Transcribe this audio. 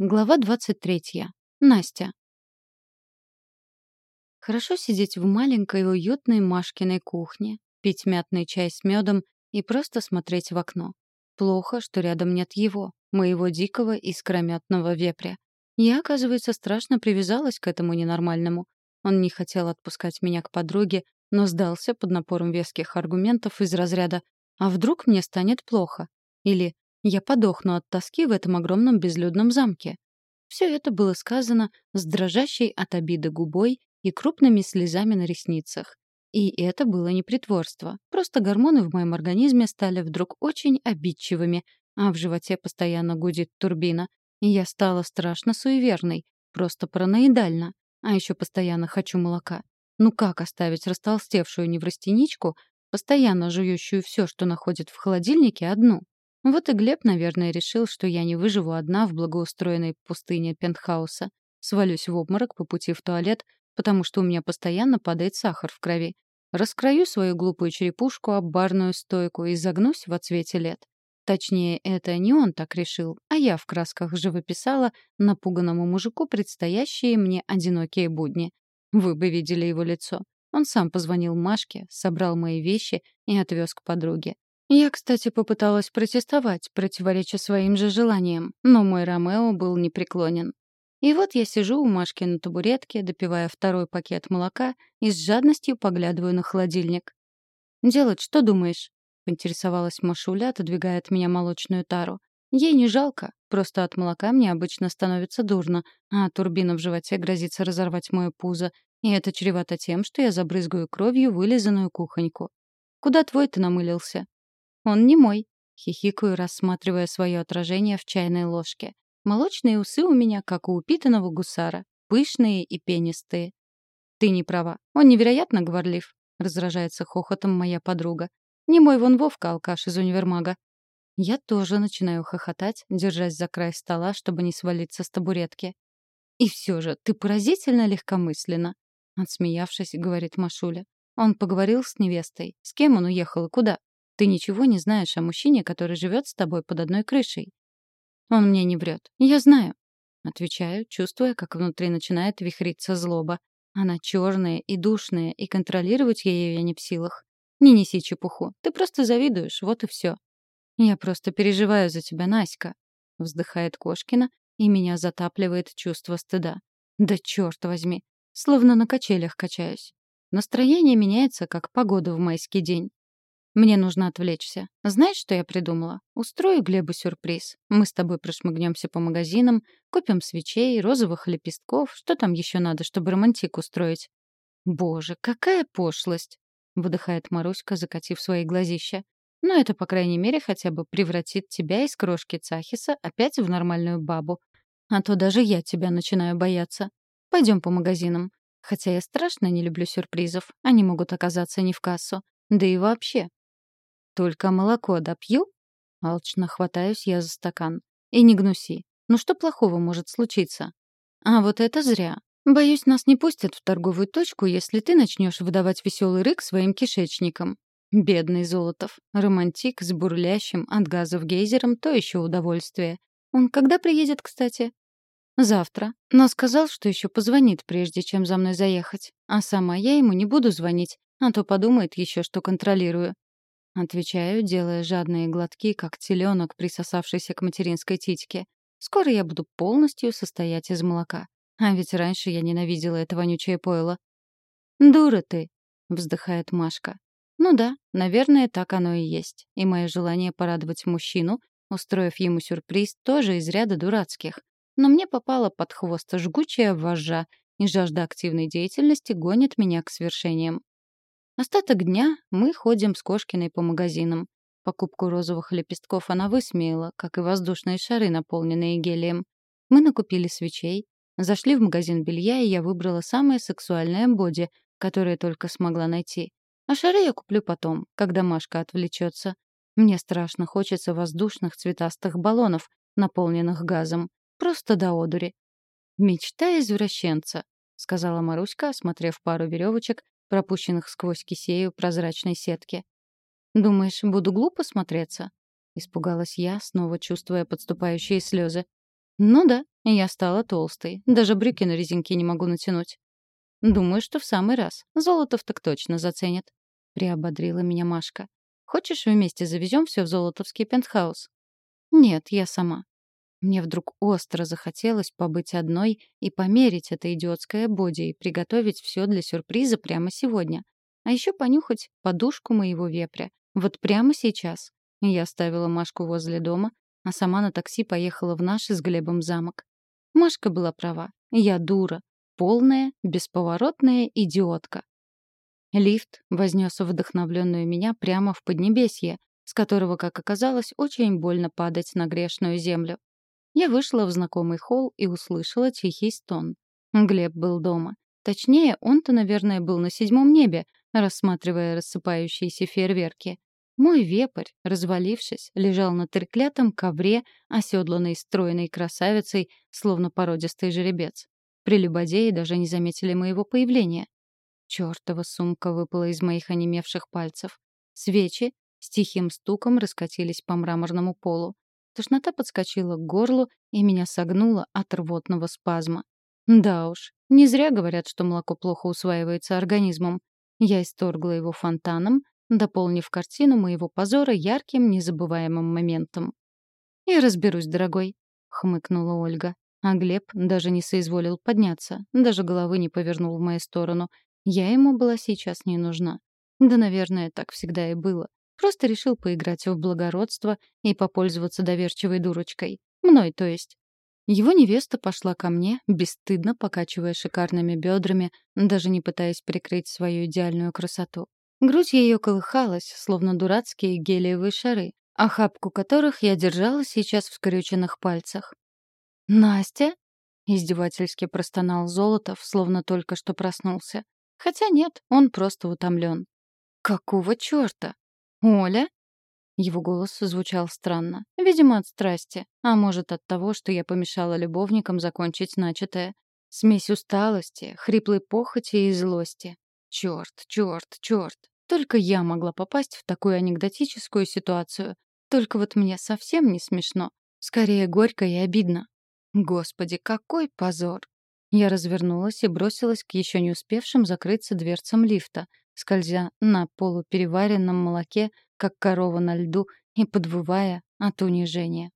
Глава 23. Настя. Хорошо сидеть в маленькой уютной Машкиной кухне, пить мятный чай с медом и просто смотреть в окно. Плохо, что рядом нет его, моего дикого искрометного вепря. Я, оказывается, страшно привязалась к этому ненормальному. Он не хотел отпускать меня к подруге, но сдался под напором веских аргументов из разряда «А вдруг мне станет плохо?» или я подохну от тоски в этом огромном безлюдном замке. Все это было сказано с дрожащей от обиды губой и крупными слезами на ресницах. И это было не притворство. Просто гормоны в моем организме стали вдруг очень обидчивыми, а в животе постоянно гудит турбина. И я стала страшно суеверной, просто параноидально. А еще постоянно хочу молока. Ну как оставить растолстевшую неврастеничку, постоянно жующую все, что находит в холодильнике, одну? Вот и Глеб, наверное, решил, что я не выживу одна в благоустроенной пустыне пентхауса. Свалюсь в обморок по пути в туалет, потому что у меня постоянно падает сахар в крови. Раскрою свою глупую черепушку об барную стойку и загнусь в отсвете лет. Точнее, это не он так решил, а я в красках живописала напуганному мужику предстоящие мне одинокие будни. Вы бы видели его лицо. Он сам позвонил Машке, собрал мои вещи и отвез к подруге. Я, кстати, попыталась протестовать, противореча своим же желаниям, но мой Ромео был непреклонен. И вот я сижу у Машки на табуретке, допивая второй пакет молока и с жадностью поглядываю на холодильник. «Делать что думаешь?» — поинтересовалась Машуля, отодвигая от меня молочную тару. Ей не жалко, просто от молока мне обычно становится дурно, а турбина в животе грозится разорвать мое пузо, и это чревато тем, что я забрызгаю кровью вылизанную кухоньку. «Куда твой-то намылился?» «Он не мой», — хихикаю, рассматривая свое отражение в чайной ложке. «Молочные усы у меня, как у упитанного гусара, пышные и пенистые». «Ты не права. Он невероятно говорлив», — раздражается хохотом моя подруга. «Не мой вон Вовка, алкаш из универмага». Я тоже начинаю хохотать, держась за край стола, чтобы не свалиться с табуретки. «И все же, ты поразительно легкомысленно», — отсмеявшись, говорит Машуля. Он поговорил с невестой. С кем он уехал и куда? Ты ничего не знаешь о мужчине, который живет с тобой под одной крышей. Он мне не врет. Я знаю. Отвечаю, чувствуя, как внутри начинает вихриться злоба. Она черная и душная, и контролировать ее я не в силах. Не неси чепуху. Ты просто завидуешь, вот и все. Я просто переживаю за тебя, Наська. Вздыхает Кошкина, и меня затапливает чувство стыда. Да черт возьми. Словно на качелях качаюсь. Настроение меняется, как погода в майский день. Мне нужно отвлечься. Знаешь, что я придумала? Устрою Глебу сюрприз. Мы с тобой прошмыгнемся по магазинам, купим свечей, розовых лепестков, что там еще надо, чтобы романтик устроить. Боже, какая пошлость! Выдыхает Маруська, закатив свои глазища. Но это, по крайней мере, хотя бы превратит тебя из крошки Цахиса опять в нормальную бабу. А то даже я тебя начинаю бояться. Пойдем по магазинам. Хотя я страшно не люблю сюрпризов. Они могут оказаться не в кассу. Да и вообще, только молоко допью? Алчно хватаюсь я за стакан. И не гнуси. Ну что плохого может случиться? А вот это зря. Боюсь, нас не пустят в торговую точку, если ты начнешь выдавать веселый рык своим кишечникам. Бедный Золотов. Романтик с бурлящим от газов гейзером — то еще удовольствие. Он когда приедет, кстати? Завтра. Но сказал, что еще позвонит, прежде чем за мной заехать. А сама я ему не буду звонить, а то подумает еще, что контролирую. Отвечаю, делая жадные глотки, как теленок, присосавшийся к материнской титьке. Скоро я буду полностью состоять из молока. А ведь раньше я ненавидела это вонючее пойло. «Дура ты!» — вздыхает Машка. «Ну да, наверное, так оно и есть. И мое желание порадовать мужчину, устроив ему сюрприз, тоже из ряда дурацких. Но мне попала под хвост жгучая вожжа, и жажда активной деятельности гонит меня к свершениям. Остаток дня мы ходим с Кошкиной по магазинам. Покупку розовых лепестков она высмеяла, как и воздушные шары, наполненные гелием. Мы накупили свечей, зашли в магазин белья, и я выбрала самое сексуальное боди, которое только смогла найти. А шары я куплю потом, когда Машка отвлечется. Мне страшно хочется воздушных цветастых баллонов, наполненных газом. Просто до одури. «Мечта извращенца», — сказала Маруська, осмотрев пару веревочек, пропущенных сквозь кисею прозрачной сетки. «Думаешь, буду глупо смотреться?» — испугалась я, снова чувствуя подступающие слезы. «Ну да, Я стала толстой. Даже брюки на резинке не могу натянуть. Думаю, что в самый раз. Золотов так точно заценит. Приободрила меня Машка. Хочешь, вместе завезем все в золотовский пентхаус? Нет, я сама. Мне вдруг остро захотелось побыть одной и померить это идиотское боди и приготовить все для сюрприза прямо сегодня. А еще понюхать подушку моего вепря. Вот прямо сейчас. Я оставила Машку возле дома, а сама на такси поехала в наш с Глебом замок. Машка была права. Я дура. Полная, бесповоротная идиотка. Лифт вознес вдохновленную меня прямо в Поднебесье, с которого, как оказалось, очень больно падать на грешную землю. Я вышла в знакомый холл и услышала тихий стон. Глеб был дома. Точнее, он-то, наверное, был на седьмом небе, рассматривая рассыпающиеся фейерверки. Мой вепрь, развалившись, лежал на треклятом ковре, оседланный стройной красавицей, словно породистый жеребец. Прелюбодеи даже не заметили моего появления. Чёртова сумка выпала из моих онемевших пальцев. Свечи с тихим стуком раскатились по мраморному полу. Тошнота подскочила к горлу и меня согнула от рвотного спазма. Да уж, не зря говорят, что молоко плохо усваивается организмом. Я исторгла его фонтаном, дополнив картину моего позора ярким, незабываемым моментом. «Я разберусь, дорогой», — хмыкнула Ольга. А Глеб даже не соизволил подняться, даже головы не повернул в мою сторону. Я ему была сейчас не нужна. Да, наверное, так всегда и было. Просто решил поиграть в благородство и попользоваться доверчивой дурочкой. Мной, то есть. Его невеста пошла ко мне, бесстыдно покачивая шикарными бедрами, даже не пытаясь прикрыть свою идеальную красоту. Грудь ее колыхалась, словно дурацкие гелиевые шары, охапку которых я держала сейчас в скрюченных пальцах. «Настя?» — издевательски простонал Золотов, словно только что проснулся. Хотя нет, он просто утомлен. «Какого черта? Оля?» Его голос звучал странно. Видимо, от страсти. А может, от того, что я помешала любовникам закончить начатое. Смесь усталости, хриплой похоти и злости. Черт, черт, черт. Только я могла попасть в такую анекдотическую ситуацию. Только вот мне совсем не смешно. Скорее, горько и обидно. Господи, какой позор! Я развернулась и бросилась к еще не успевшим закрыться дверцам лифта, скользя на полупереваренном молоке, как корова на льду, и подвывая от унижения.